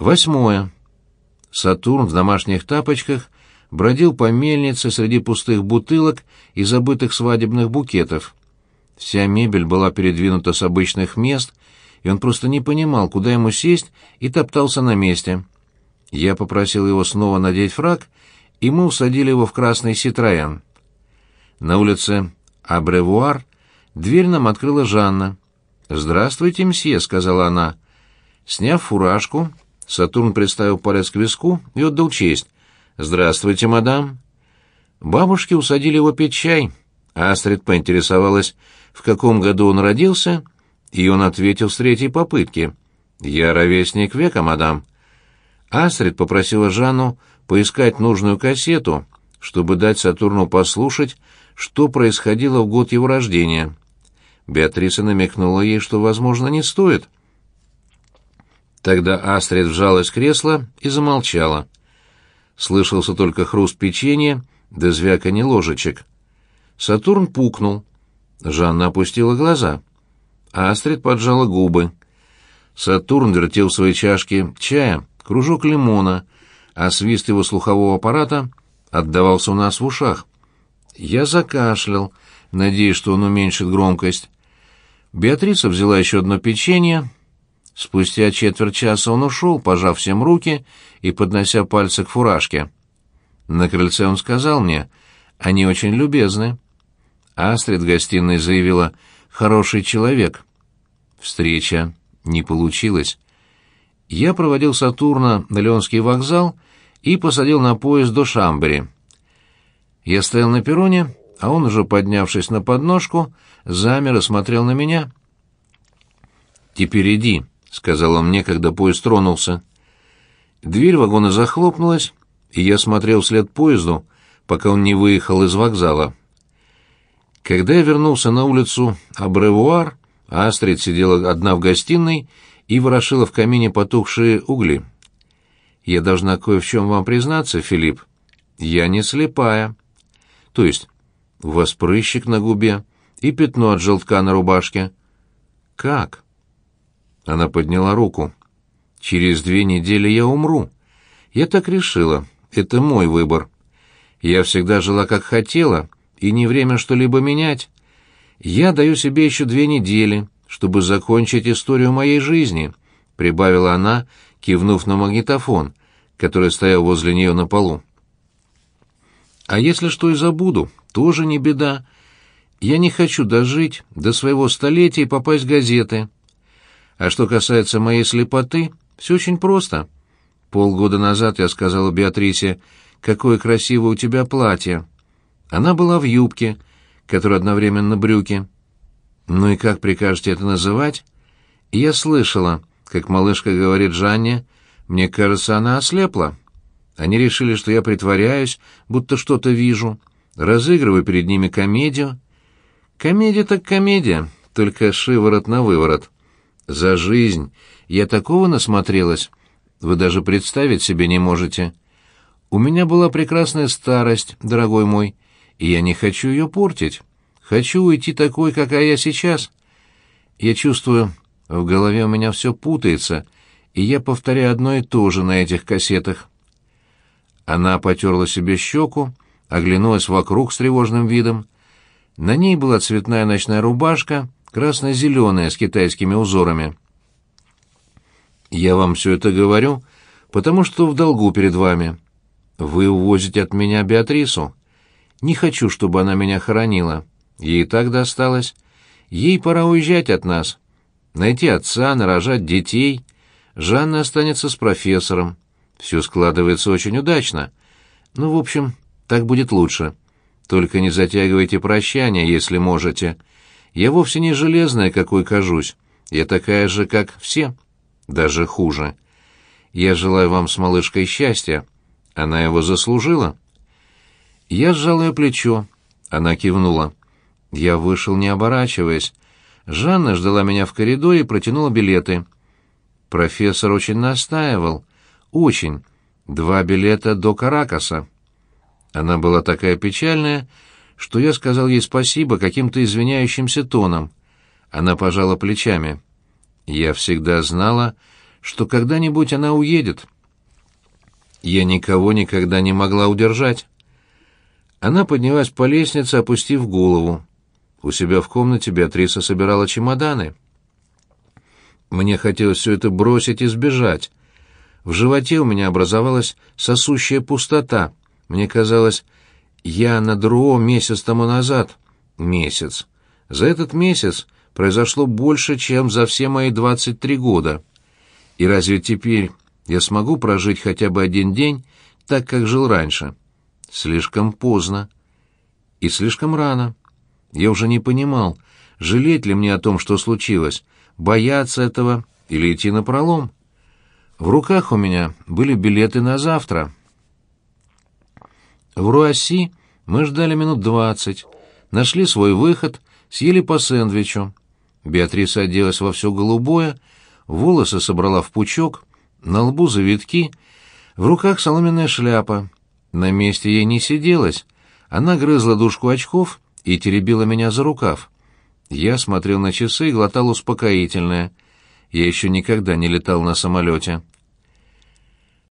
Восьмое. Сатурн в домашних тапочках бродил по мельнице среди пустых бутылок и забытых свадебных букетов. Вся мебель была передвинута с обычных мест, и он просто не понимал, куда ему сесть, и топтался на месте. Я попросил его снова надеть фраг, и мы усадили его в красный «Ситроен». На улице Абревуар дверь нам открыла Жанна. «Здравствуйте, мсье», — сказала она. Сняв фуражку, Сатурн приставил палец к виску и отдал честь. «Здравствуйте, мадам». Бабушки усадили его пить чай. Астрид поинтересовалась, в каком году он родился, и он ответил с третьей попытки. «Я ровесник века, мадам». Астрид попросила Жанну поискать нужную кассету, чтобы дать Сатурну послушать, что происходило в год его рождения. Беатриса намекнула ей, что, возможно, не стоит — Тогда Астрид вжалась в кресло и замолчала. Слышался только хруст печенья да звяканье ложечек. Сатурн пукнул. Жанна опустила глаза. Астрид поджала губы. Сатурн вертел в своей чашке чая, кружок лимона, а свист его слухового аппарата отдавался у нас в ушах. Я закашлял, надеясь, что он уменьшит громкость. Беатриса взяла еще одно печенье, Спустя четверть часа он ушел, пожав всем руки и поднося пальцы к фуражке. На крыльце он сказал мне, они очень любезны. Астрид в гостиной заявила, хороший человек. Встреча не получилась. Я проводил Сатурна на Леонский вокзал и посадил на поезд до Шамбери. Я стоял на перроне, а он, уже поднявшись на подножку, замер и смотрел на меня. «Теперь иди», — сказал он мне, когда поезд тронулся. Дверь вагона захлопнулась, и я смотрел вслед поезду, пока он не выехал из вокзала. Когда я вернулся на улицу Абревуар, Астрид сидела одна в гостиной и ворошила в камине потухшие угли. «Я должна кое в чем вам признаться, Филипп. Я не слепая. То есть, у вас прыщик на губе и пятно от желтка на рубашке». «Как?» Она подняла руку. «Через две недели я умру. Я так решила. Это мой выбор. Я всегда жила как хотела, и не время что-либо менять. Я даю себе еще две недели, чтобы закончить историю моей жизни», — прибавила она, кивнув на магнитофон, который стоял возле нее на полу. «А если что и забуду, тоже не беда. Я не хочу дожить до своего столетия и попасть в газеты». А что касается моей слепоты, все очень просто. Полгода назад я сказала Беатрисе, какое красивое у тебя платье. Она была в юбке, которая одновременно брюки. Ну и как прикажете это называть? И я слышала, как малышка говорит Жанне, мне кажется, она ослепла. Они решили, что я притворяюсь, будто что-то вижу, разыгрываю перед ними комедию. Комедия так комедия, только шиворот на выворот. За жизнь я такого насмотрелась, вы даже представить себе не можете. У меня была прекрасная старость, дорогой мой, и я не хочу ее портить. Хочу уйти такой, какая я сейчас. Я чувствую, в голове у меня все путается, и я повторяю одно и то же на этих кассетах. Она потерла себе щеку, оглянулась вокруг с тревожным видом. На ней была цветная ночная рубашка — красно-зеленая с китайскими узорами. Я вам все это говорю, потому что в долгу перед вами. Вы увозите от меня Беатрису. Не хочу, чтобы она меня хоронила. Ей так досталось. Ей пора уезжать от нас. Найти отца, нарожать детей. Жанна останется с профессором. Все складывается очень удачно. Ну, в общем, так будет лучше. Только не затягивайте прощание, если можете. Я вовсе не железная, какой кажусь. Я такая же, как все. Даже хуже. Я желаю вам с малышкой счастья. Она его заслужила. Я сжал ее плечо. Она кивнула. Я вышел, не оборачиваясь. Жанна ждала меня в коридоре и протянула билеты. Профессор очень настаивал. Очень. Два билета до Каракаса. Она была такая печальная, что я сказал ей спасибо каким-то извиняющимся тоном. Она пожала плечами. Я всегда знала, что когда-нибудь она уедет. Я никого никогда не могла удержать. Она поднялась по лестнице, опустив голову. У себя в комнате Беатриса собирала чемоданы. Мне хотелось все это бросить и сбежать. В животе у меня образовалась сосущая пустота. Мне казалось, я на Друо месяц тому назад. Месяц. За этот месяц произошло больше, чем за все мои 23 года. И разве теперь я смогу прожить хотя бы один день так, как жил раньше? Слишком поздно. И слишком рано. Я уже не понимал, жалеть ли мне о том, что случилось, бояться этого или идти на пролом. В руках у меня были билеты на завтра. В Руасси мы ждали минут двадцать, нашли свой выход, съели по сэндвичу. Беатриса оделась во все голубое, волосы собрала в пучок, на лбу завитки, в руках соломенная шляпа. На месте ей не сиделась. Она грызла дужку очков и теребила меня за рукав. Я смотрел на часы и глотал успокоительное. Я еще никогда не летал на самолете.